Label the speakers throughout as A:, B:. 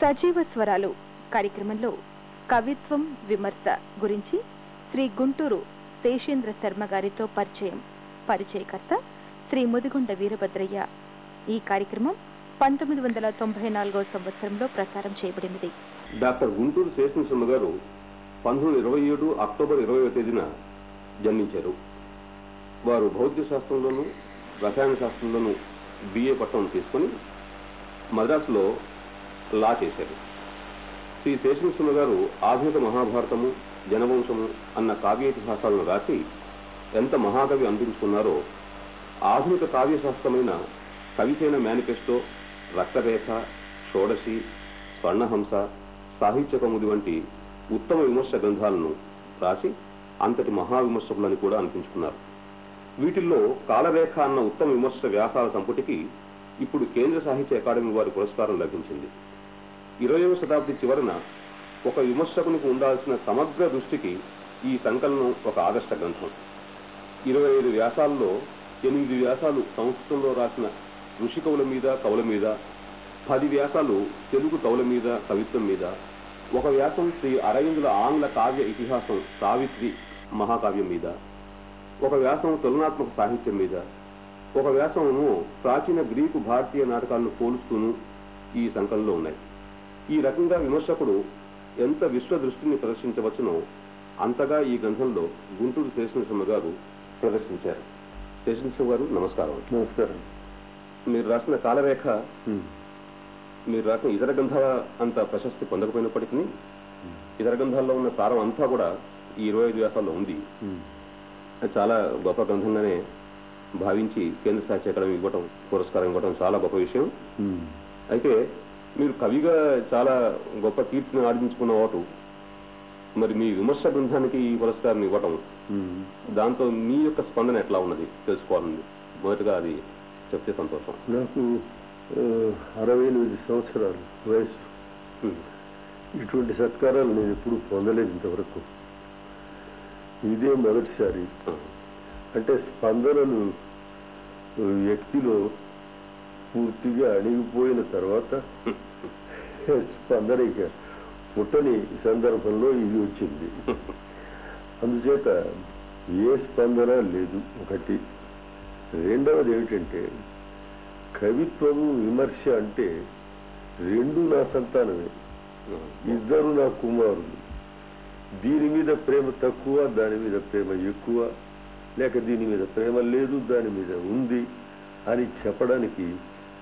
A: సజీవ స్వరాలు కార్యక్రమంలో కవిత్వం విమర్శ గురించి శ్రీ గుంటూరు శేషేంద్ర శర్మ గారితో పరిచయం. పరిచయకర్త శ్రీ ముదిగుండ వీరభద్రయ్య. ఈ కార్యక్రమం పంతొమ్మిది వందల తొంభై నాలుగో సంవత్సరంలో ప్రసారం చేయబడినది.
B: డాక్టర్ గుంటూరు శేషనశర్మ గారు పంతొమ్మిది ఇరవై ఏడు అక్టోబర్ ఇరవై తేదీన జన్మించారు. వారు భౌతిక శాస్త్రంలోను రసాయన శాస్త్రంలోను బిఏ పట్టం తీసుకుని మద్రాసులో లా చేశారు. శ్రీ శేషనశర్మ గారు ఆధునిక మహాభారతము జనవంశము అన్న కావ్యేతిహాసాలను రాసి ఎంత మహాకవి అందించుకున్నారో ఆధునిక కావ్యశాస్త్రమైన కవిసేన మేనిఫెస్టో రక్తరేఖ షోడశి స్వర్ణహంస సాహిత్య కౌముది వంటి ఉత్తమ విమర్శ గ్రంథాలను రాసి అంతటి మహావిమర్శకులని కూడా అనిపించుకున్నారు వీటిల్లో కాలరేఖ అన్న ఉత్తమ విమర్శ వ్యాసాల సంపుటికి ఇప్పుడు కేంద్ర సాహిత్య అకాడమీ వారి పురస్కారం లభించింది. ఇరవయవ శతాబ్ది చివరన ఒక విమర్శకునికి ఉండాల్సిన సమగ్ర దృష్టికి ఈ సంకలనం ఒక ఆదర్శ గ్రంథం. ఇరవై ఐదు వ్యాసాల్లో ఎనిమిది వ్యాసాలు సంస్కృతంలో రాసిన ఋషి కవుల మీద కవుల మీద పది వ్యాసాలు తెలుగు కవుల మీద కవిత్వం మీద ఒక వ్యాసం శ్రీ అరవిందుల ఆంగ్ల కావ్య ఇతిహాసం సావిత్రి మహాకావ్యం మీద ఒక వ్యాసం తులనాత్మక సాహిత్యం మీద ఒక వ్యాసము ప్రాచీన గ్రీకు భారతీయ నాటకాలను పోలుస్తూను ఈ సంకలంలో ఉన్నాయి. ఈ రకంగా విమర్శకుడు ఎంత విశ్వ దృష్టిని ప్రదర్శించవచ్చునో అంతగా ఈ గ్రంథంలో గుంటూరు శేషనసింహ గారు ప్రదర్శించారు. శేషనసింహ గారు నమస్కారం.
C: నమస్కారం.
B: మీరు రాసిన కాలరేఖ మీరు రాసిన ఇతర గ్రంథాల అంత ప్రశస్తి పొందకపోయినప్పటికీ ఇతర గ్రంథాల్లో ఉన్న సారం అంతా కూడా ఈ ఇరవై ఐదు వ్యాసాల్లో ఉంది. అది చాలా గొప్ప గ్రంథంగానే భావించి కేంద్ర సాహిత్య అకాడమీ ఇవ్వటం పురస్కారం ఇవ్వటం చాలా గొప్ప విషయం. అయితే మీరు కవిగా చాలా గొప్ప కీర్తిని ఆర్జించుకున్న వాటు మరి మీ విమర్శ గ్రంథానికి ఈ పురస్కారం ఇవ్వటం. దాంతో మీ యొక్క స్పందన ఎట్లా ఉన్నది? తెలుసుకోవాలండి. మొదటగా అది చెప్తే సంతోషం.
C: నాకు అరవై ఎనిమిది సంవత్సరాలు వయసు. ఇటువంటి సత్కారాలు నేను ఎప్పుడు పొందలేదు ఇంతవరకు. ఇదే మొదటిసారి. అంటే స్పందనలు వ్యక్తిలో పూర్తిగా అణిగిపోయిన తర్వాత స్పందన ఇక పుట్టని సందర్భంలో ఇది వచ్చింది. అందుచేత ఏ స్పందన లేదు ఒకటి. రెండవది ఏమిటంటే కవిత్వము విమర్శ అంటే రెండు నా సంతానమే. ఇద్దరు నా కుమారులు. దీని మీద ప్రేమ తక్కువ దాని మీద ప్రేమ ఎక్కువ. లేక దీని మీద ప్రేమ లేదు దాని మీద ఉంది అని చెప్పడానికి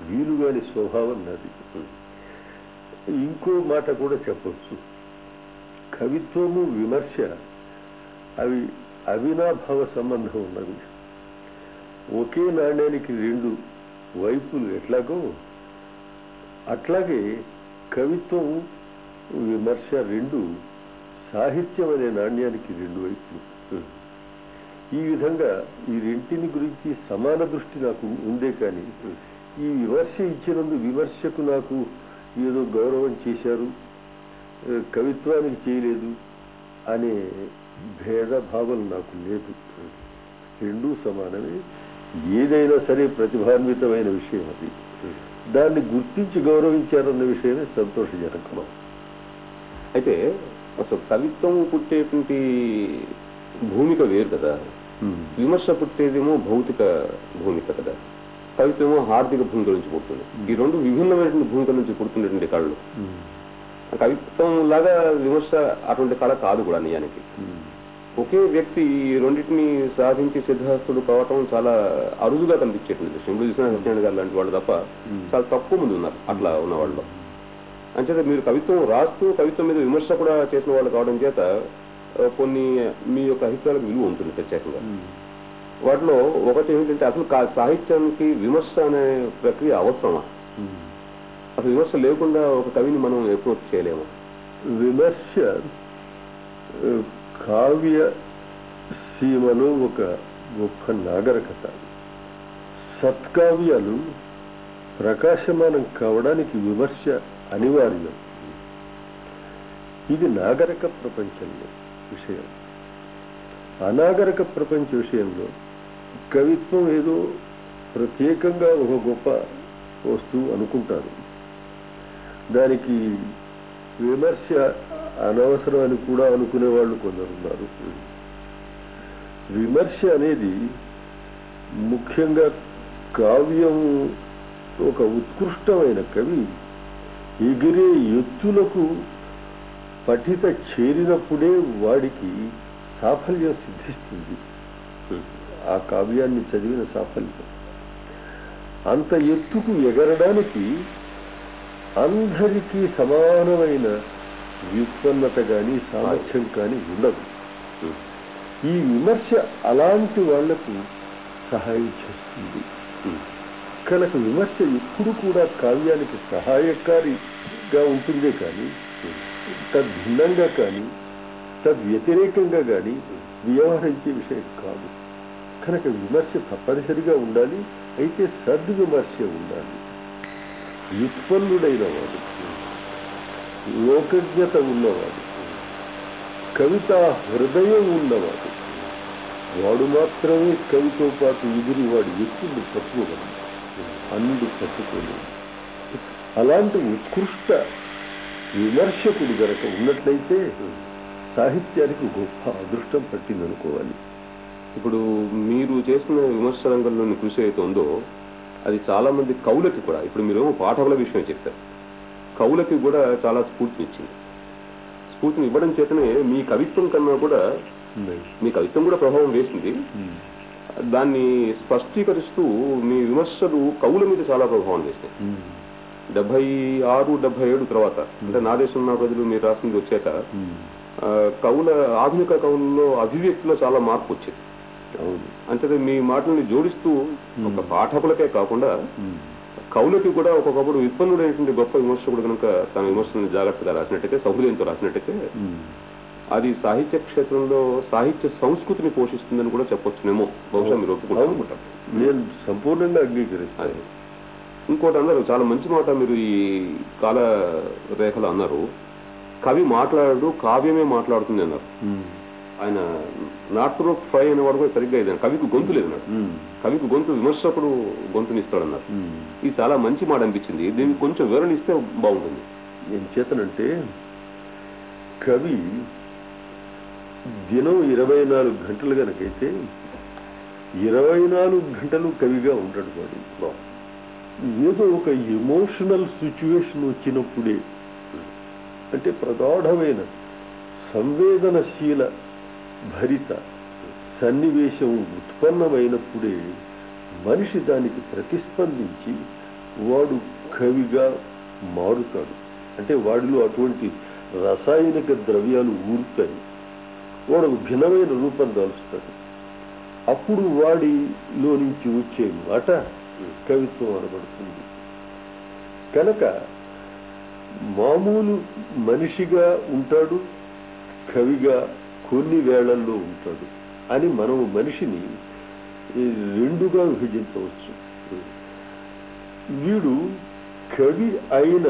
C: వీలుగాని స్వభావం నాది. ఇంకో మాట కూడా చెప్పచ్చు. కవిత్వము విమర్శ అవి అవినాభావ సంబంధం ఉన్నవి. ఒకే నాణ్యానికి రెండు వైపులు ఎట్లాగో అట్లాగే కవిత్వం విమర్శ రెండు సాహిత్యం అనే నాణ్యానికి రెండు వైపులు. ఈ విధంగా ఈ రెంటిని గురించి సమాన దృష్టి నాకు ఉందే కానీ ఈ విమర్శ ఇచ్చినందు విమర్శకు నాకు ఏదో గౌరవం చేశారు కవిత్వానికి చేయలేదు అనే భేదభావం నాకు లేదు. రెండూ సమానమే. ఏదైనా సరే ప్రతిభాన్వితమైన విషయం అది. దాన్ని గుర్తించి గౌరవించారన్న విషయమే సంతోషజనకం.
B: అయితే అసలు కవిత్వం పుట్టేటువంటి భూమిక వేరు కదా. విమర్శ పుట్టేదేమో భౌతిక భూమిక కదా. కవిత్వమో హార్దిక భూమిక నుంచి పుడుతుంది. ఈ రెండు విభిన్నమైనటువంటి భూమిక నుంచి పుడుతున్నటువంటి కళలు కవిత్వం లాగా విమర్శ అటువంటి కళ కాదు కూడా నిజానికి ఒకే వ్యక్తి ఈ రెండింటిని సాధించి సిద్ధాస్తుడు కావటం చాలా అరుదుగా కనిపించేటువంటి విషయం ఇప్పుడు చూసిన సత్యనారాయణ గారు లాంటి వాళ్ళు తప్ప చాలా తక్కువ మంది ఉన్నారు అట్లా ఉన్న వాళ్ళు అంచేత మీరు కవిత్వం రాస్తూ కవిత్వం మీద విమర్శ కూడా చేసిన వాళ్ళు కావడం చేత కొన్ని మీ యొక్క అభిప్రాయాలకు విలువ ఉంటుంది ప్రత్యేకంగా. వాటిలో ఒకటి ఏమిటంటే అసలు సాహిత్యానికి విమర్శ అనే ప్రక్రియ అవసరమా? అసలు విమర్శ లేకుండా ఒక కవిని మనం అప్రోచ్ చేయలేము.
C: విమర్శ కావ్య సీమలో ఒక గొప్ప నాగరికత. సత్కావ్యాలు ప్రకాశమానం కావడానికి విమర్శ అనివార్యం. ఇది నాగరిక ప్రపంచంలో విషయం. అనాగరిక ప్రపంచ విషయంలో కవిత్వం ఏదో ప్రత్యేకంగా ఒక గొప్ప వస్తువు అనుకుంటారు. దానికి విమర్శ అనవసరం అని కూడా అనుకునే వాళ్ళు కొందరున్నారు విమర్శ అనేది ముఖ్యంగా కావ్యం ఒక ఉత్కృష్టమైన కవి ఎగిరే ఎత్తులకు పఠిత చేరినప్పుడే వాడికి సాఫల్యం సిద్ధిస్తుంది. ఆ కావ్యాన్ని చదివిన సాఫల్యం. అంత ఎత్తుకు ఎగరడానికి అందరికీ సమానమైన వ్యుత్పన్నత కానీ సామర్థ్యం కానీ ఉండదు. ఈ విమర్శ అలాంటి వాళ్ళకు సహాయం చేస్తుంది. కనుక విమర్శ ఎప్పుడు కూడా కావ్యానికి సహాయకారిగా ఉంటుందే కానీ తద్భిన్నంగా కానీ తద్వ్యతిరేకంగా కానీ వ్యవహరించే విషయం కాదు. కనుక విమర్శ తప్పనిసరిగా ఉండాలి అయితే సద్విమర్శ ఉండాలి. వ్యుత్పన్నుడైన వాడు లోకజ్ఞత ఉన్నవాడు కవిత హృదయం ఉన్నవాడు వాడు మాత్రమే కవితో పాటు ఎదురు వాడు ఎత్తుని పట్టుకోగలడు అన్నిటి పట్టుకోలేడు అలాంటి ఉత్కృష్ట విమర్శకుడు గనక ఉన్నట్లయితే సాహిత్యానికి గొప్ప అదృష్టం పట్టిందనుకోవాలి.
B: ఇప్పుడు మీరు చేస్తున్న విమర్శ రంగంలోని కృషి అయితే ఉందో అది చాలా మంది కవులకి కూడా ఇప్పుడు మీరు పాఠకుల విషయం చెప్పారు. కవులకి కూడా చాలా స్ఫూర్తినిచ్చింది స్ఫూర్తిని ఇవ్వడం చేతనే మీ కవిత్వం కన్నా కూడా మీ కవిత్వం కూడా ప్రభావం వేసింది. దాన్ని స్పష్టీకరిస్తూ మీ విమర్శలు కవుల మీద చాలా ప్రభావం వేస్తాయి డెబ్బై ఆరు డెబ్బై ఏడు తర్వాత అంటే నా దేశం నా ప్రజలు మీరు రాసింది వచ్చాక కవుల ఆధునిక కవుల్లో అభివ్యక్తిలో చాలా మార్పు వచ్చింది.
C: అవును.
B: అంటే మీ మాటల్ని జోడిస్తూ ఒక పాఠకులకే కాకుండా కవులకి కూడా ఒక్కొక్కప్పుడు విత్పన్నుడైనటువంటి గొప్ప విమర్శకుడు కనుక తన విమర్శలను జాగ్రత్తగా రాసినట్టయితే సౌహృదయంతో రాసినట్టయితే అది సాహిత్య క్షేత్రంలో సాహిత్య సంస్కృతిని పోషిస్తుందని కూడా చెప్పొచ్చునేమో. బహుశా మీరు
C: నేను సంపూర్ణంగా అంగీకరిస్తాను.
B: ఇంకోటి అన్నారు చాలా మంచి మాట మీరు ఈ కాల రేఖలు అన్నారు. కవి మాట్లాడు కావ్యమే మాట్లాడుతుంది అన్నారు. ఆయన నాట్రో ఫ్రై అనే వాడు కూడా సరిగ్గా ఇది. కవికి గొంతు లేదు అన్నాడు కవికి గొంతు విమర్శకుడు గొంతునిస్తాడన్నారు. ఇది చాలా మంచి మాట అనిపించింది. దీన్ని కొంచెం వివరణ ఇస్తే బాగుంటుంది.
C: నేను చేతనంటే కవి దినం ఇరవై నాలుగు గంటలు గనకైతే ఇరవై నాలుగు గంటలు కవిగా ఉంటాడు వాడు. ఏదో ఒక ఎమోషనల్ సిచ్యువేషన్ వచ్చినప్పుడే అంటే ప్రగాఢమైన సంవేదనశీల భరిత సన్నివేశం ఉత్పన్నమైనప్పుడే మనిషి దానికి ప్రతిస్పందించి వాడు కవిగా మారుతాడు. అంటే వాడిలో అటువంటి రసాయనిక ద్రవ్యాలు ఊరుతాయి. వాడు భిన్నమైన రూపం దాల్చుతాడు అప్పుడు వాడిలో నుంచి వచ్చే మాట కవిత్వం అనబడుతుంది. కనుక మామూలు మనిషిగా ఉంటాడు కవిగా కొన్ని వేళల్లో ఉంటాడు అని మనం మనిషిని రెండుగా విభజించవచ్చు. వీడు కవి అయిన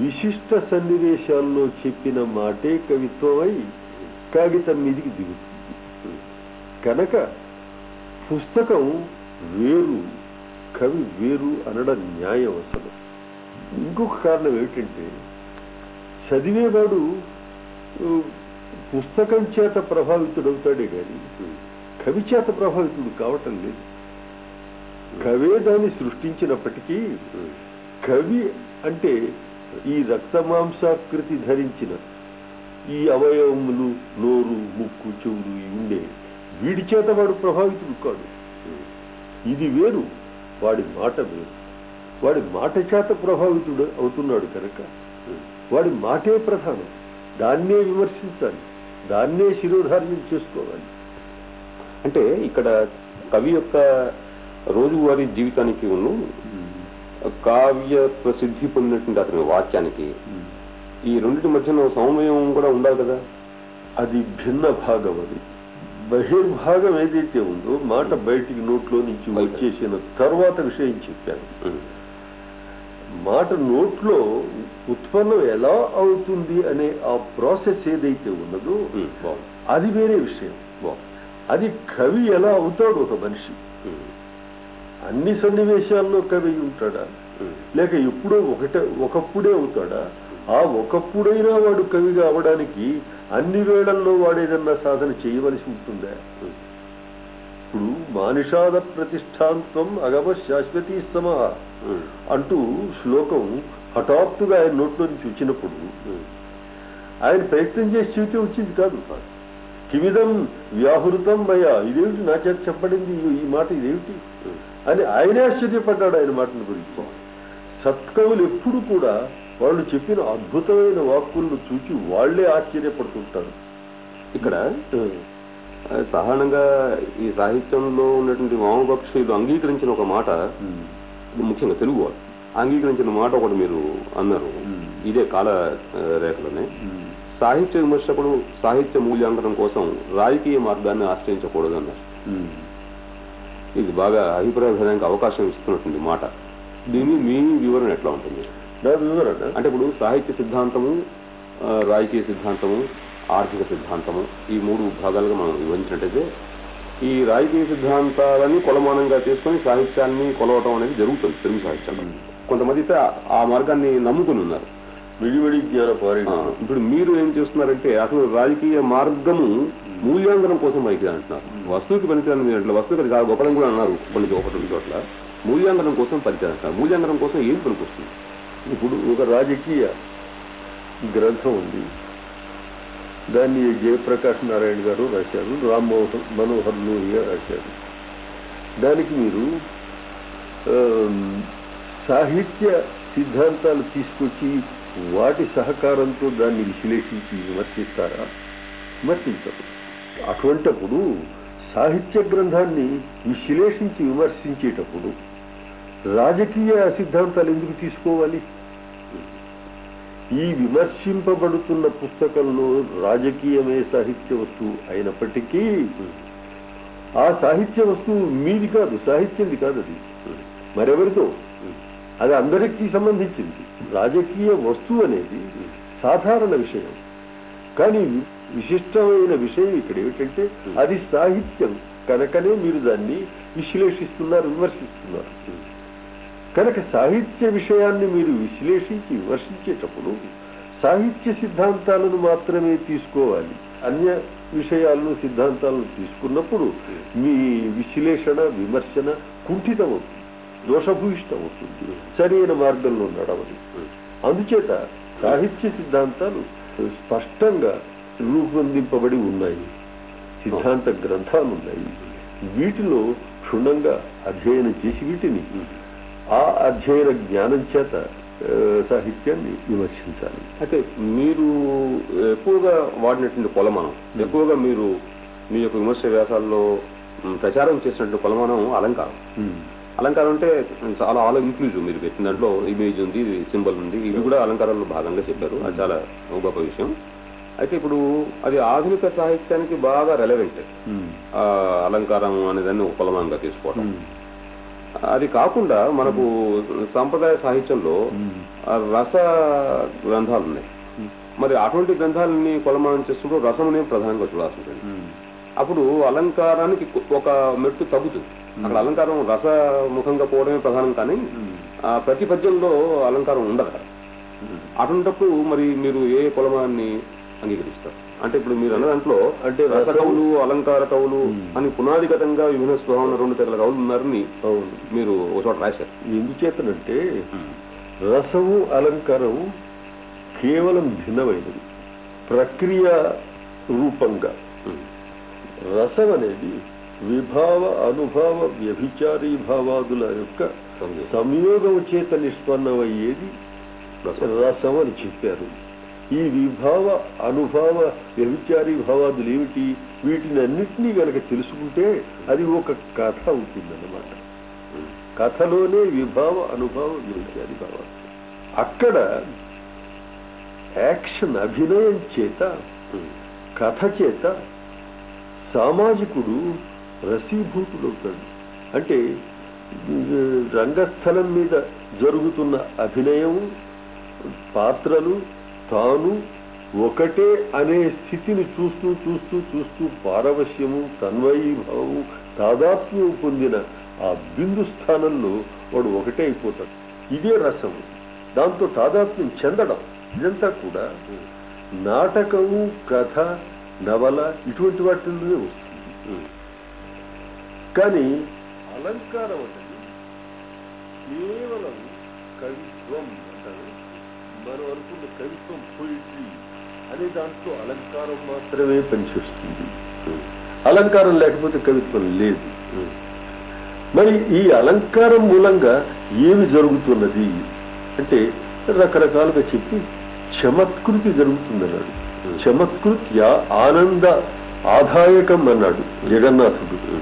C: విశిష్ట సన్నివేశాల్లో చెప్పిన మాటే కవిత్వమై కాగితం మీదికి దిగుతుంది. కనుక పుస్తకం వేరు కవి వేరు అనడం న్యాయం అసలు ఇంకొక కారణం ఏమిటంటే చదివేవాడు పుస్తకం చేత ప్రభావితుడవుతాడే కానీ కవి చేత ప్రభావితుడు కావటం లేదు. కవే దాన్ని సృష్టించినప్పటికీ కవి అంటే ఈ రక్తమాంసాకృతి ధరించిన ఈ అవయవములు నోరు ముక్కు చెవులు ఉండే వీడి చేత వాడు ప్రభావితుడు కాడు. ఇది వేరు వాడి మాట వేరు. వాడి మాట చేత ప్రభావితుడు అవుతున్నాడు కనుక వాడి మాటే ప్రధానం. దాన్నే విమర్శించాలి. దాన్నే శిరోధార్యం చేసుకోవాలి.
B: అంటే ఇక్కడ కవి యొక్క రోజువారీ జీవితానికి ఉన్ను కావ్య ప్రసిద్ధి పొందినటువంటి అతని వాక్యానికి ఈ రెండింటి మధ్యన సమన్వయం కూడా ఉండాలి కదా?
C: అది భిన్న భాగం అది. బహిర్భాగం ఏదైతే ఉందో మాట బయటికి నోట్లో నుంచి. వచ్చేసిన తర్వాత విషయం చెప్పాను. మాట నోట్లో ఉత్పన్నం ఎలా అవుతుంది అనే ఆ ప్రాసెస్ ఏదైతే ఉన్నదో అది వేరే విషయం. అది కవి ఎలా అవుతాడు ఒక మనిషి? అన్ని సన్నివేశాల్లో కవి ఉంటాడా. లేక ఎప్పుడో ఒకటే ఒకప్పుడే అవుతాడా? ఆ ఒకప్పుడైనా వాడు కవిగా అవడానికి అన్ని వేళల్లో వాడేదన్నా సాధన చేయవలసి ఉంటుందా? ఇప్పుడు మానిషాద ప్రతిష్టాంతం అగమ శాశ్వతీ సమ.
B: ఉమ్.
C: అంటూ శ్లోకం హఠాత్తుగా ఆయన నోట్లో నుంచి వచ్చినప్పుడు
B: ఉమ్.
C: ఆయన ప్రయత్నం చేసి చెబితే వచ్చింది కాదు. కిమిదం వ్యాహృతం భయ ఇదేమిటి నా చేత చెప్పబడింది? ఈ- మాట ఇదేమిటి?
B: ఉమ్.
C: అని ఆయనే ఆశ్చర్యపడ్డాడు ఆయన మాటను గురించి. సత్కవులు ఎప్పుడు కూడా వాళ్ళు చెప్పిన అద్భుతమైన వాక్కులను చూసి వాళ్ళే ఆశ్చర్యపడుతుంటారు.
B: ఇక్కడ సాధారణంగా ఈ సాహిత్యంలో ఉన్నటువంటి వామపక్షులు అంగీకరించిన ఒక మాట ముఖ్యంగా తెలుగు వాళ్ళు. అంగీకరించిన మాట ఒకటి మీరు అన్నారు. ఇదే కాల రేఖలోనే. సాహిత్య విమర్శకుడు సాహిత్య మూల్యాంకనం కోసం రాజకీయ మార్గాన్ని ఆశ్రయించకూడదు అన్నారు ఇది బాగా అభిప్రాయ భేదానికి అవకాశం ఇస్తున్నటువంటి మాట. దీని మీ వివరణ ఎట్లా ఉంటుంది?
C: వివరణ?
B: అంటే ఇప్పుడు సాహిత్య సిద్ధాంతము రాజకీయ సిద్ధాంతము ఆర్థిక సిద్ధాంతము ఈ మూడు భాగాలుగా మనం విభజించినట్టయితే ఈ రాజకీయ సిద్ధాంతాలని కొలమానంగా చేసుకొని సాహిత్యాన్ని కొలవటం అనేది జరుగుతుంది తెలుగు సాహిత్యంలో. కొంతమంది అయితే ఆ- మార్గాన్ని నమ్ముకుని ఉన్నారు.
C: విడివిడి
B: ఇప్పుడు మీరు ఏం చేస్తున్నారంటే అసలు రాజకీయ మార్గము మూల్యాంకనం కోసం పనికి అంటున్నారు. వస్తువుకి పనికిరాని మీరు అట్లా వస్తువుకి కాదు గొప్పలని కూడా అన్నారు కొన్ని ఒకటి చోట్ల. మూల్యాంకనం కోసం పనికిరాని అంటున్నారు. మూల్యాంకనం కోసం ఏం పనికొస్తుంది?
C: ఇప్పుడు ఒక రాజకీయ గ్రంథం ఉంది. దాన్ని జయప్రకాష్ నారాయణ గారు రాశారు రామ్మోహన్ మనోహర్ లోహియా రాశారు. దానికి మీరు సాహిత్య సిద్ధాంతాలు తీసుకొచ్చి వాటి సహకారంతో దాన్ని విశ్లేషించి విమర్శిస్తారా? విమర్శించరు. అటువంటప్పుడు సాహిత్య గ్రంథాన్ని విశ్లేషించి విమర్శించేటప్పుడు రాజకీయ సిద్ధాంతాలు ఎందుకు తీసుకోవాలి? ఈ విమర్శింపబడుతున్న పుస్తకంలో రాజకీయమే సాహిత్య వస్తువు అయినప్పటికీ ఆ సాహిత్య వస్తువు మీది కాదు సాహిత్యంది కాదు అది. మరెవరితో అది అందరికీ సంబంధించింది. రాజకీయ వస్తువు అనేది సాధారణ విషయం. కానీ విశిష్టమైన విషయం ఇక్కడ ఏమిటంటే అది సాహిత్యం. కనుకనే మీరు దాన్ని విశ్లేషిస్తున్నారు విమర్శిస్తున్నారు. కనుక సాహిత్య విషయాన్ని మీరు విశ్లేషించి విమర్శించేటప్పుడు సాహిత్య సిద్ధాంతాలను మాత్రమే తీసుకోవాలి. అన్య విషయాలను సిద్ధాంతాలను తీసుకున్నప్పుడు మీ విశ్లేషణ విమర్శన కుంఠితమవుతుంది దోషభూయిష్టమవుతుంది సరైన మార్గంలో నడవదు. అందుచేత సాహిత్య సిద్ధాంతాలు స్పష్టంగా రూపొందింపబడి ఉన్నాయి సిద్ధాంత గ్రంథాలు ఉన్నాయి వీటిలో క్షుణ్ణంగా అధ్యయనం చేసి వీటిని ఆ అధ్యయన జ్ఞానం చేత సాహిత్యాన్ని విమర్శించాలి.
B: అయితే మీరు ఎక్కువగా వాడినటువంటి కొలమానం ఎక్కువగా మీరు మీ యొక్క విమర్శ వ్యాసాల్లో ప్రచారం చేసినటువంటి కొలమానం అలంకారం. అలంకారం అంటే చాలా ఆల్ ఇంక్లూజివ్ మీరు పెట్టిన దాంట్లో ఇమేజ్ ఉంది సింబల్ ఉంది ఇవి కూడా అలంకారంలో భాగంగా చెప్పారు. అది చాలా గొప్ప విషయం. అయితే ఇప్పుడు అది ఆధునిక సాహిత్యానికి బాగా రెలవెంట్ అలంకారం అనేదాన్ని ఒక కొలమానంగా తీసుకోవడం అది కాకుండా మనకు సాంప్రదాయ సాహిత్యంలో రస గ్రంథాలు ఉన్నాయి మరి అటువంటి గ్రంథాలని కొలమానం చేస్తున్నప్పుడు రసమునే ప్రధానంగా చూడాల్సి ఉంటుంది అప్పుడు అలంకారానికి ఒక మెట్టు తగ్గుతుంది. అక్కడ అలంకారం రసముఖంగా పోవడమే ప్రధానం కానీ ఆ ప్రతి పద్యంలో అలంకారం ఉండదు. అటువంటప్పుడు మరి మీరు ఏ కొలమాన్ని అంగీకరిస్తారు? అంటే ఇప్పుడు మీరు అన్న దాంట్లో
C: అంటే
B: రస
C: రసం-
B: కవులు అలంకార కవులు. అని పునాదిగతంగా విభిన్న స్వభావం రెండు తెగల కవులు ఉన్నారని మీరు ఒక చోట రాశారు
C: ఎందుచేతనంటే రసము అలంకారము కేవలం భిన్నమైనది ప్రక్రియ రూపంగా. రసం అనేది విభావ అనుభవ వ్యభిచారీ భావాదుల యొక్క
B: సంయోగం.
C: చేత నిష్పన్నమయ్యేది.
B: రసం
C: అని చెప్పారు ఈ విభావ అనుభవ వ్యభిచారి భావాదులు ఏమిటి? వీటిని అన్నింటినీ గనక తెలుసుకుంటే అది ఒక కథ అవుతుందన్నమాట. కథలోనే విభావ అనుభవ వ్యభిచారి భావాలు అక్కడ యాక్షన్ అభినయం చేత కథ చేత సామాజికుడు రసీభూతుడవుతాడు. అంటే రంగస్థలం మీద జరుగుతున్న అభినయం పాత్రలు తాను ఒకటే అనే స్థితిని చూస్తూ చూస్తూ చూస్తూ పారవశ్యము తన్వయీభావము తాదాత్మ్యం పొందిన ఆ బిందు స్థానంలో వాడు ఒకటే అయిపోతాడు. ఇదే రసము. దాంతో తాదాత్మ్యం చెందడం. ఇదంతా కూడా నాటకము కథ నవల ఇటువంటి వాటిల్లోనే వస్తుంది. కానీ అలంకారం అనేది కేవలం కవిత్వం అంటారు మనం అనుకున్న కవిత్వం పోయిట్రీ అనే దాంట్లో అలంకారం మాత్రమే పనిచేస్తుంది. అలంకారం లేకపోతే కవిత్వం లేదు. మరి ఈ అలంకారం మూలంగా ఏమి జరుగుతున్నది? అంటే రకరకాలుగా చెప్పి చమత్కృతి జరుగుతుందన్నాడు. చమత్కృత్య ఆనంద ఆదాయకం అన్నాడు జగన్నాథుడు.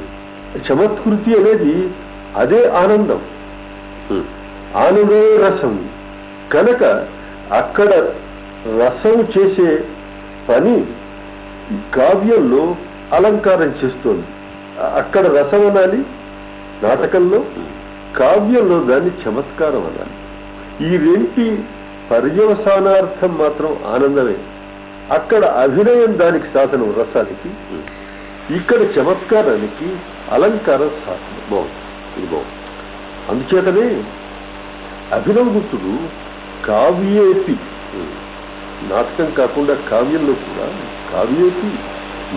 C: చమత్కృతి అనేది అదే ఆనందం. ఆనందే రసం. కనుక అక్కడ రసం చేసే పని కావ్యంలో అలంకారం చేస్తోంది. అక్కడ రసం అనాలి నాటకంలో కావ్యంలో దాన్ని చమత్కారం అనాలి. ఈ రెంటి పర్యవసానార్థం మాత్రం ఆనందమే. అక్కడ అభినయం దానికి సాధనం రసానికి. ఇక్కడ చమత్కారానికి అలంకారం సాధనం.
B: బాగుంది. ఇది బాగుంది.
C: అందుచేతనే అభినవగుప్తుడు కావ్యేపి నాటకం కాకుండా కావ్యంలో కూడా కావ్యేపి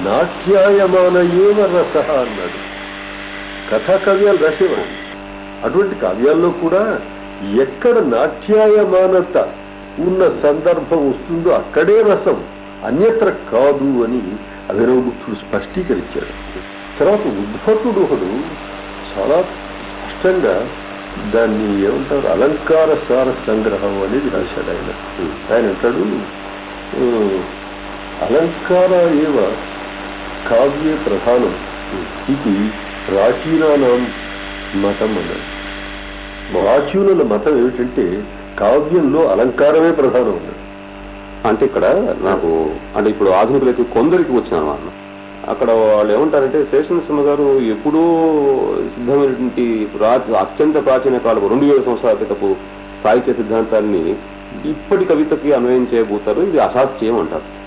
C: నాట్యాయమాన ఏవ రస అన్నాడు. కథా కావ్యాలు రాసేవాడు అటువంటి కావ్యాల్లో కూడా ఎక్కడ నాట్యాయమానత ఉన్న సందర్భం వస్తుందో అక్కడే రసం అన్యత్ర కాదు అని అభినవగుప్తుడు స్పష్టీకరించాడు. తర్వాత ఉద్భటుడు ఒకడు చాలా స్పష్టంగా దాన్ని ఏమంటారు? అలంకార సార సంగ్రహం అనేది రాశాడు ఆయన. ఆయన అంటాడు అలంకార ఏవ కావ్య ప్రధానం ఇది ప్రాచీనానం మతం అన్నాడు ప్రాచీనుల మతం ఏమిటంటే కావ్యంలో అలంకారమే ప్రధానం అన్నాడు
B: అంటే ఇక్కడ నాకు అంటే ఇప్పుడు ఆధునికులైతే కొందరికి వచ్చిన అనుమానం అక్కడ వాళ్ళు ఏమంటారంటే శేషనరసింహ గారు ఎప్పుడూ సిద్ధమైనటువంటి అత్యంత ప్రాచీన కాలపు రెండు వేల సంవత్సరాల క్రితపు సాహిత్య సిద్ధాంతాన్ని ఇప్పటి కవితకి అన్వయం చేయబోతారు. ఇది అసాధ్యం అంటారు.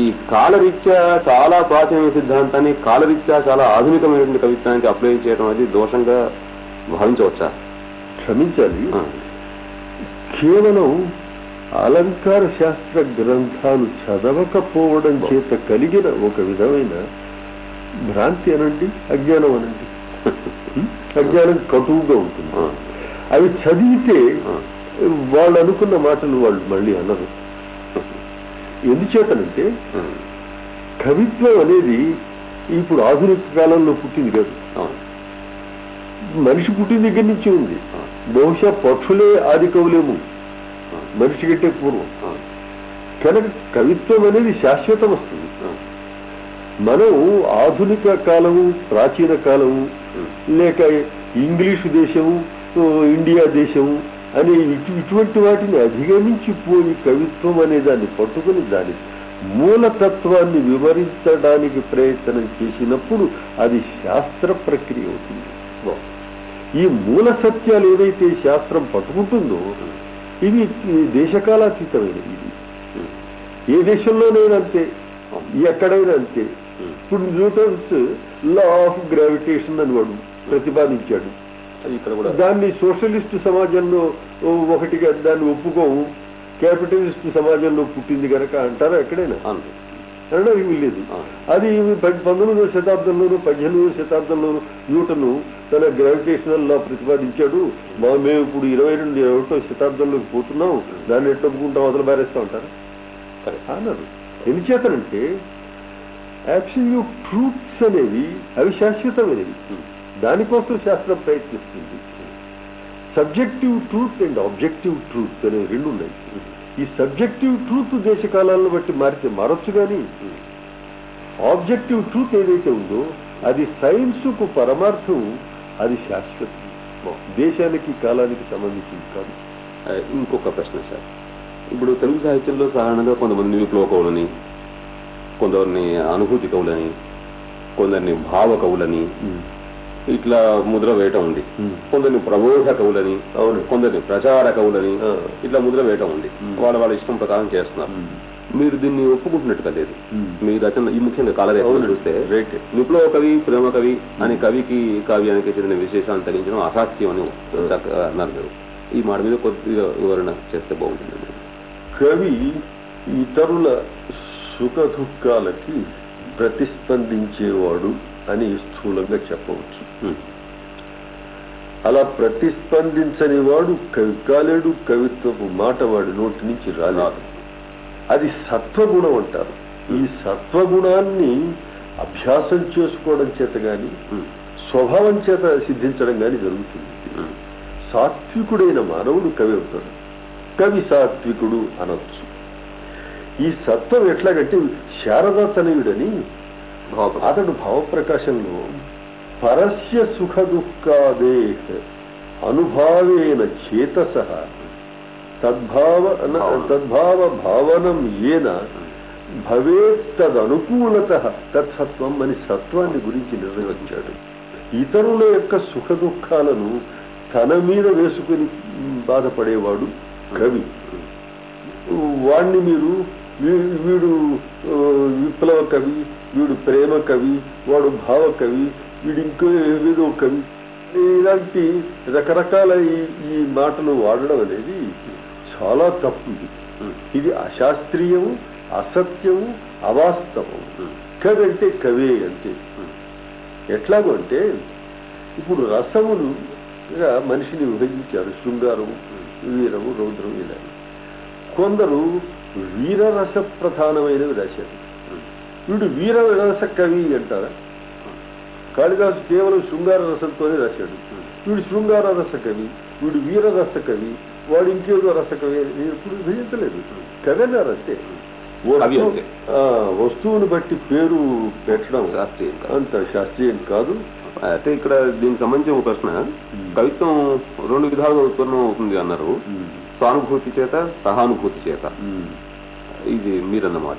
B: ఈ కాలరీత్యా చాలా ప్రాచీన సిద్ధాంతాన్ని కాలరీత్యా చాలా ఆధునికమైనటువంటి కవిత్వానికి అప్లై చేయడం అనేది దోషంగా భావించవచ్చా?
C: క్షమించాలి. కేవలం అలంకార శాస్త్ర గ్రంథాలు చదవకపోవడం చేత కలిగిన ఒక విధమైన భ్రాంతి అనండి అజ్ఞానం అనండి? అజ్ఞానం కటువుగా ఉంటుంది. అవి చదివితే. వాళ్ళు అనుకున్న మాటలు వాళ్ళు మళ్ళీ అనరు ఎందుచేతనంటే. కవిత్వం అనేది ఇప్పుడు ఆధునిక కాలంలో పుట్టింది కాదు మనిషి పుట్టిన దగ్గర నుంచి ఉంది. బహుశా పక్షులే ఆది కవులేము. మనిషి కంటే పూర్వం. కనుక కవిత్వం అనేది శాశ్వతం వస్తుంది. మనం ఆధునిక కాలము ప్రాచీన కాలము లేక ఇంగ్లీషు దేశము ఇండియా దేశము అనే ఇటు ఇటువంటి వాటిని అధిగమించిపోయి కవిత్వం అనే దాన్ని పట్టుకుని దాని మూలతత్వాన్ని వివరించడానికి ప్రయత్నం చేసినప్పుడు అది శాస్త్ర ప్రక్రియ అవుతుంది. ఈ మూల సత్యాలు ఏదైతే శాస్త్రం పట్టుకుంటుందో ఇవి ఈ దేశకాలాతీతమైనవి ఇది ఏ దేశంలోనైనా అంతే ఎక్కడైనా అంతే. ఇప్పుడు న్యూటన్స్ లా ఆఫ్ గ్రావిటేషన్ అని వాడు ప్రతిపాదించాడు. దాన్ని సోషలిస్ట్ సమాజంలో ఒకటిగా దాన్ని ఒప్పుకోము క్యాపిటలిస్ట్ సమాజంలో పుట్టింది కనుక అంటారా ఎక్కడైనా?
B: అంతే.
C: అనడానికి వీల్లేదు
B: ఆ.
C: అది పంతొమ్మిదవ శతాబ్దంలోను పద్దెనిమిదవ శతాబ్దంలోను న్యూటన్ తన గ్రావిటేషనల్ లా ప్రతిపాదించాడు. మా మేము ఇప్పుడు ఇరవై రెండు ఇరవై ఒకటో శతాబ్దంలోకి పోతున్నాం. దాన్ని ఎట్లా ఒప్పుకుంటాం? అసలు బారేస్తా ఉంటారు? అన్నారు. ఎందుచేతనంటే అబ్సల్యూట్ ట్రూత్స్ అనేవి అవి శాశ్వతమైనవి దానికోసం శాస్త్రం ప్రయత్నిస్తుంది. Subjective truth and objective truth అనేవి రెండు ఉన్నాయి. ఈ సబ్జెక్టివ్ ట్రూత్ దేశకాలాలను బట్టి మారితే మారొచ్చు కానీ ఆబ్జెక్టివ్ ట్రూత్ ఏదైతే ఉందో అది సైన్స్కు పరమార్థం అది శాశ్వతం. దేశానికి కాలానికి సంబంధించింది కాదు.
B: ఇంకొక ప్రశ్న సార్. ఇప్పుడు తెలుగు సాహిత్యంలో సాధారణంగా కొంతమంది విప్లవ కవులని కొందరిని అనుభూతి కవులని కొందరిని భావ కవులని ఇట్లా ముద్ర వేయటం ఉంది. కొందరిని ప్రబోధ కవులని
C: అవును.
B: కొందరిని ప్రచార కవులని
C: ఆ.
B: ఇట్లా ముద్ర వేయటం ఉంది. వాళ్ళ వాళ్ళ ఇష్టం ప్రకారం చేస్తున్నారు మీరు దీన్ని ఒప్పుకుంటున్నట్టుగా లేదు. మీ రచన ఈ ముఖ్యంగా కాలరేఖలు. చూస్తే. విప్లవ కవి ప్రేమ కవి అని కవికి కావ్యానికి చెందిన విశేషాలను తగ్గించడం అసాధ్యం అని అన్నారు మీరు ఈ మాట మీద కొద్దిగా వివరణ చేస్తే బాగుంటుంది
C: కవి ఇతరుల సుఖ దుఃఖాలకి ప్రతిస్పందించేవాడు అని స్థూలంగా చెప్పవచ్చు. అలా ప్రతిస్పందించని వాడు కవి కాలేడు కవిత్వపు మాట వాడి నోటి నుంచి రాలేదు. అది సత్వగుణం అంటారు. ఈ సత్వగుణాన్ని అభ్యాసం చేసుకోవడం చేత గాని స్వభావం చేత సిద్ధించడం గాని జరుగుతుంది. సాత్వికుడైన మానవుడు కవి అవుతాడు. కవి సాత్వికుడు అనొచ్చు. ఈ సత్వం ఎట్లాగంటే శారదా తనయుడని అతడు భావప్రకాశంలో పరస్య సుఖ దుఃఖాదే అనుభావేన చేతస తద్భావ తద్భావ భావనం ఏన భవేత్ తదనుకూలత తత్సత్వం అని సత్వాన్ని గురించి నిర్ణయించాడు. ఇతరుల యొక్క సుఖ దుఃఖాలను తన మీద వేసుకుని బాధపడేవాడు కవి. వాణ్ణి మీరు వీడు విప్లవ కవి వీడు ప్రేమ కవి వాడు భావ కవి వీడు ఇంకో వీడు కవి. ఇలాంటి రకరకాల ఈ మాటలు వాడడం అనేది చాలా తప్పు. ఇది ఇది అశాస్త్రీయము అసత్యము అవాస్తవం కవి అంటే కవే అంటే ఎట్లాగో అంటే ఇప్పుడు రసములు మనిషిని విభజించారు శృంగారము వీరము రౌద్రము ఇలా కొందరు వీరరస ప్రధానమైనవి రాశారు వీడు వీరరస కవి అంటారా? కాళిదాసు కేవలం శృంగార రసంతోనే రాశాడు. వీడు శృంగార రస కవి వీడు వీరరస కవి వాడు ఇంకేదో రస కవి ఎప్పుడు విభజించలేదు కవి అన్నారు అంతే వస్తువుని బట్టి పేరు పెట్టడం
B: శాస్త్రీయం కాదు.
C: అంత శాస్త్రీయం కాదు.
B: అయితే ఇక్కడ దీనికి సంబంధించిన ఒక ప్రశ్న. కవిత్వం రెండు విధాలుగా ఉత్పన్నం అవుతుంది అన్నారు సానుభూతి చేత సహానుభూతి చేత. ఇది మీరన్నమాట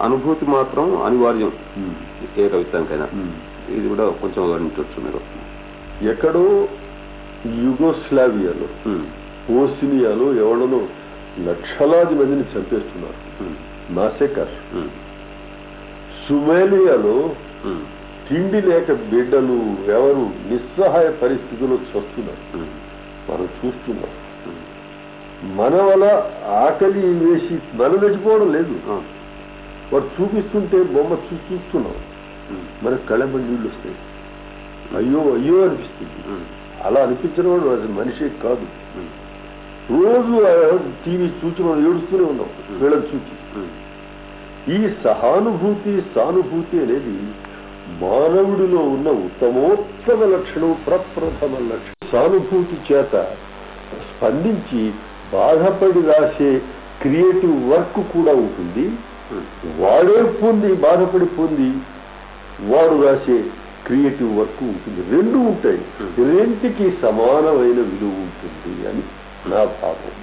B: అనుభూతి మాత్రం అనివార్యం. ఏ కవిత్వానికైనా
C: ఉమ్.
B: ఇది కూడా కొంచెం వివరించవచ్చు మీరు
C: ఎక్కడో యుగోస్లావియాలో. ఓసినియాలో ఎవడనో లక్షలాది మందిని చంపేస్తున్నారు
B: ఉమ్.
C: సుమేలియాలో. తిండి లేక బిడ్డలు ఎవరు నిస్సహాయ పరిస్థితుల్లో చస్తున్నారు. మనం చూస్తున్నాం
B: ఉమ్.
C: మన వల్ల ఆకలి వేసి మనం చచ్చిపోవడం లేదు. వాడు చూపిస్తుంటే బొమ్మ చూసి చూస్తున్నాం. మనకు కళ్ళెంబ నీళ్ళు వస్తాయి అయ్యో అయ్యో అనిపిస్తుంది. అలా అనిపించిన వాడు మనిషి కాదు. రోజు టీవీ చూసి మనం ఏడుస్తూనే ఉన్నాం వీళ్ళని చూసి
B: ఉమ్.
C: ఈ సహానుభూతి సానుభూతి అనేది మానవుడిలో ఉన్న ఉత్తమోత్తమ లక్షణం ప్రప్రథమ లక్షణం సానుభూతి చేత స్పందించి బాధపడి రాసే క్రియేటివ్ వర్క్ కూడా ఉంటుంది. వాడే పొంది బాధపడి పొంది వాడు రాసే క్రియేటివ్ వర్క్ ఉంటుంది రెండు ఉంటాయి రెంటికి సమానమైన విలువ ఉంటుంది అని నా భావం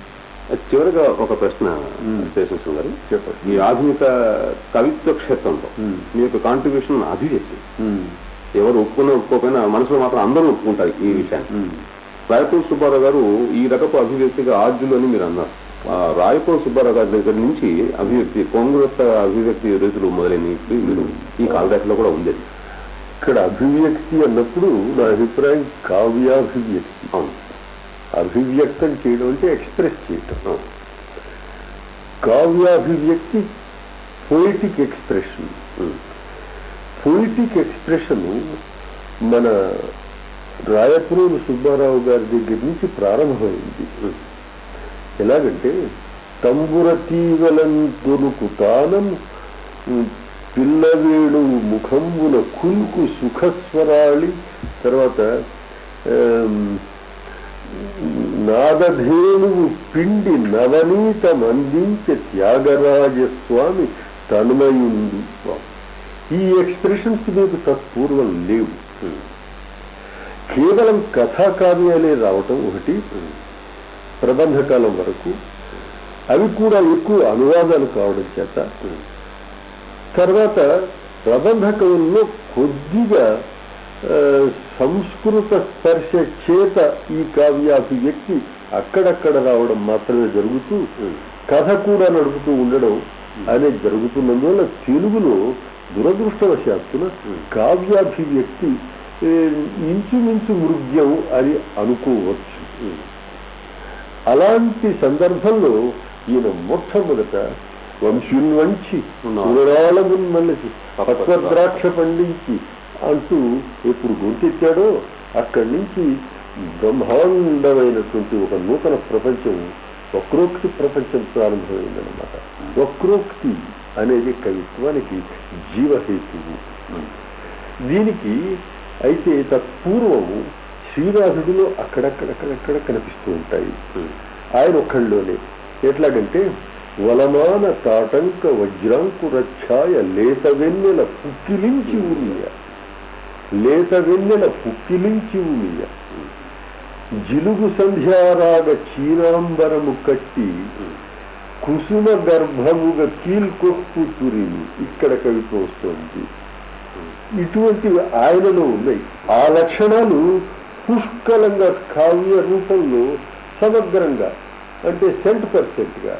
B: చివరిగా ఒక ప్రశ్న. శేషేశ్వర గారు
C: చెప్పండి
B: ఈ ఆధునిక కవిత్వ క్షేత్రంలో. మీ యొక్క కాంట్రిబ్యూషన్ అభివ్యక్తి. ఎవరు ఒప్పుకున్నా ఒప్పుకోకపోయినా మనసులో మాత్రం అందరూ ఒప్పుకుంటారు ఈ విషయాన్ని. రాయపూర్ సుబ్బారావు గారు ఈ రకపు అభివ్యక్తిగా ఆద్యులు అని మీరు అన్నారు. ఆ రాయపూర్ సుబ్బారావు గారి దగ్గర నుంచి అభివ్యక్తి కాంగ్రెస్ అభివ్యక్తి రీతులు మొదలైనవి మీరు ఈ కాలరేఖలో కూడా ఉంది
C: ఇక్కడ అభివ్యక్తి అన్నప్పుడు నా అభిప్రాయం కావ్యాభివ్యక్తి.
B: అవును.
C: అభివ్యక్తం చేయడం అంటే ఎక్స్ప్రెస్ చేయటం. కావ్యాభివ్యక్తి పొయిటిక్ ఎక్స్ప్రెషన్ పొయిటిక్ ఎక్స్ప్రెషన్ మన రాయపురం సుబ్బారావు గారి దగ్గర నుంచి ప్రారంభమైంది. ఎలాగంటే తంబుర తీగలం తానం పిల్లవేణు ముఖంబుల కుల్కు సుఖస్వరాళి తర్వాత ఆమ్, నాదధేనువు పిండి నవనీతమందించే త్యాగరాజ స్వామి తన్మయుండు. ఈ ఎక్స్ప్రెషన్స్ మీకు తత్పూర్వం లేవు. కేవలం కథాకావ్యాలే రావటం ఒకటి. ప్రబంధకాలం వరకు అవి కూడా ఎక్కువ అనువాదాలు కావడం చేత తర్వాత ప్రబంధ కవుల్లో కొద్దిగా సంస్కృత స్పర్శ చేత ఈ కావ్యాభివ్యక్తి అక్కడక్కడ రావడం మాత్రమే జరుగుతూ కథ కూడా నడుపుతూ ఉండడం అనేది జరుగుతున్నందువల్ల తెలుగులో దురదృష్టవశాత్తున కావ్యాభివ్యక్తి వ్యక్తి ఇంచుమించు మృగ్యం అని అనుకోవచ్చు. అలాంటి సందర్భంలో ఈయన మొట్టమొదట వంశున్ వంచి
B: ఉన్నా.
C: పురాళమున్ మలసి పక్వద్రాక్ష పండించి అంటూ ఎప్పుడు గొంతెత్తాడో అక్కడి నుంచి బ్రహ్మాండమైనటువంటి ఒక నూతన ప్రపంచం వక్రోక్తి ప్రపంచం ప్రారంభమైందనమాట వక్రోక్తి అనేది కవిత్వానికి జీవహేతువు. దీనికి అయితే తత్పూర్వము శ్రీనాథుడిలో అక్కడక్కడక్కడక్కడ కనిపిస్తూ ఉంటాయి ఆయన ఒక్కళ్ళలోనే ఎట్లాగంటే వలమాన తాటంక వజ్రాంకురఛాయ లేత వెన్నెల పుక్కిలించి ఉనియ లేత వెన్నెల పుక్కిలించి ఉనియ జిలుగు సంధ్యారాగ చీరాంబరము కట్టి కుసుమ గర్భముగా కీల్కొప్పు తురిమి ఇక్కడ కవిత్వం వస్తుంది ఇటువంటివి ఆయనలో ఉన్నాయి. ఆ లక్షణాలు పుష్కలంగా కావ్య రూపంలో సమగ్రంగా అంటే సెంట్ పర్సెంట్గా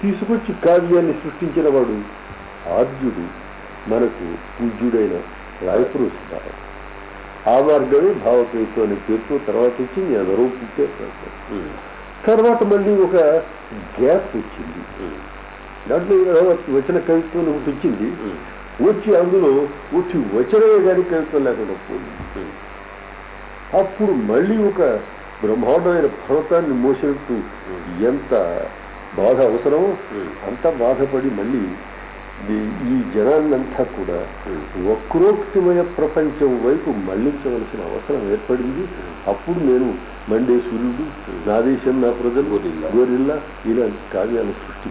C: తీసుకొచ్చి కావ్యాన్ని సృష్టించిన వాడు ఆర్జుడు మనకు పూజ్యుడైన రాయపురుస్తారు ఆ మార్గమే భావకవిత్వం అనే పేరుతో తర్వాత వచ్చింది అందరూ పుట్టే తర్వాత మళ్ళీ ఒక గ్యాప్ వచ్చింది. దాంట్లో వచ్చిన కవిత్వం ఒకటి వచ్చింది. వచ్చి అందులో వచ్చి వచనమే కానీ కవిత్వం లేకుండా పోయింది అప్పుడు మళ్ళీ ఒక బ్రహ్మాండమైన పర్వతాన్ని మోసినట్టు ఎంత బాధ అవసరమో అంత బాధపడి మళ్ళీ ఈ- జనాన్నంతా కూడా వక్రోక్తిమయ ప్రపంచం వైపు మళ్ళించవలసిన అవసరం ఏర్పడింది అప్పుడు నేను మండే సూర్యుడు నా దేశం నా ప్రజలు. గోరిల్లా ఇలాంటి కావ్యాలు సృష్టి